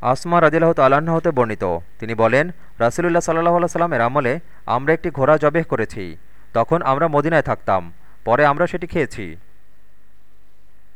আসমা রাজিল্লাহ তাল্লাহ্ন হতে বর্ণিত। তিনি বলেন, রাসুলুল্লাহ সাল্লাহ সাল্লামের আমলে আমরা একটি ঘোড়া জবেহ করেছি। তখন আমরা মদিনায় থাকতাম। পরে আমরা সেটি খেয়েছি।